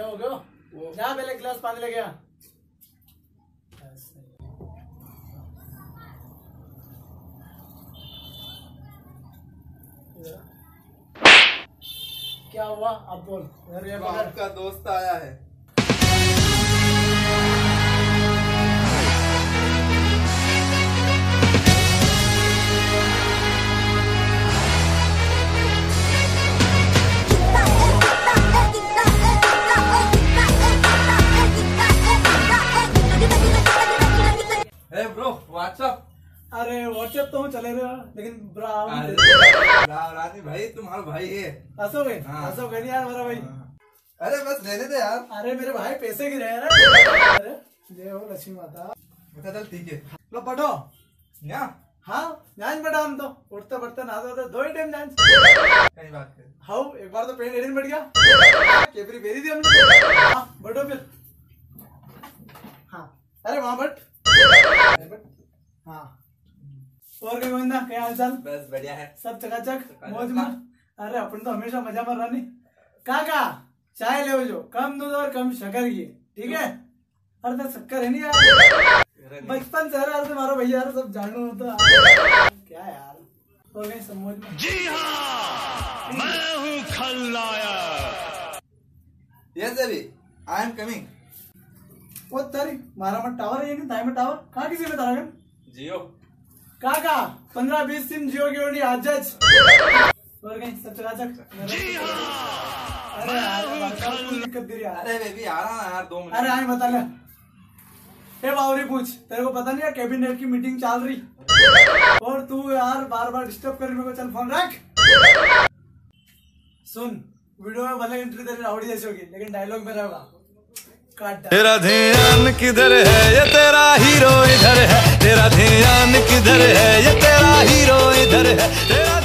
क्या हो गया जा पहले गिलास पानी ले गया क्या हुआ? अब बोल। अरे आपका दोस्त आया है। व्हाट्सअप अरे व्हाट्सएप तो हम चले रहे लेकिन ब्रा भाई तुम्हारा भाई है। भाई हाँ। भाई नहीं यार मेरा भाई। अरे बस रहने दे यार। अरे मेरे भाई पैसे गिरे हैं ना। अरे जय हो लक्ष्मी माता। अच्छा चल ठीक है। लो पढ़ो। क्या हाँ जान बेटा हम तो। उठते बढ़ते नहाते होते दो ही टाइम जान कहीं बात कर। हाँ एक बार तो पेन एडिन बढ़ गया। केबरी बेरी थी हमने। हाँ बैठो फिर। हाँ। अरे वहाँ बैठ बैठ। हाँ। और क्या गोविंदा क्या हाल चाल बस बढ़िया है। सब चकाचक। मौज में? अरे अपन तो हमेशा मज़ा मार रहा नहीं काका चाय ले जो कम दूध और कम शक्कर की ठीक है? अरे तो शक्कर है नहीं यार। बचपन से यार तुम्हारा भैया यार सब जानू होता क्या यार? हो गए सब मौज में? जी हाँ मैं हूँ खलनायक यस अभी आई एम कमिंग वो तारी मारा मत टावर है नहीं ताई में टावर कहाँ किसी में तारा गन जियो। काका पंद्रह बीस सिम जियो की ओडी आज जज और कहीं सब जी हाँ। अरे अरे बेबी आ रहा यार दो मिनट। अरे आए बता ले। ए बावरी पूछ। तेरे को पता नहीं है कैबिनेट की मीटिंग चल रही। और तू यार बार बार डिस्टर्ब कर मेरे को चल फ़ोन रख। सुन वीडियो में भले एंट्री तेरी रावड़ी जैसी होगी लेकिन डायलॉग मेरा होगा। तेरा ध्यान किधर है? ये तेरा हीरो इधर है। तेरा ध्यान किधर है? ये तेरा हीरो इधर है। तेरा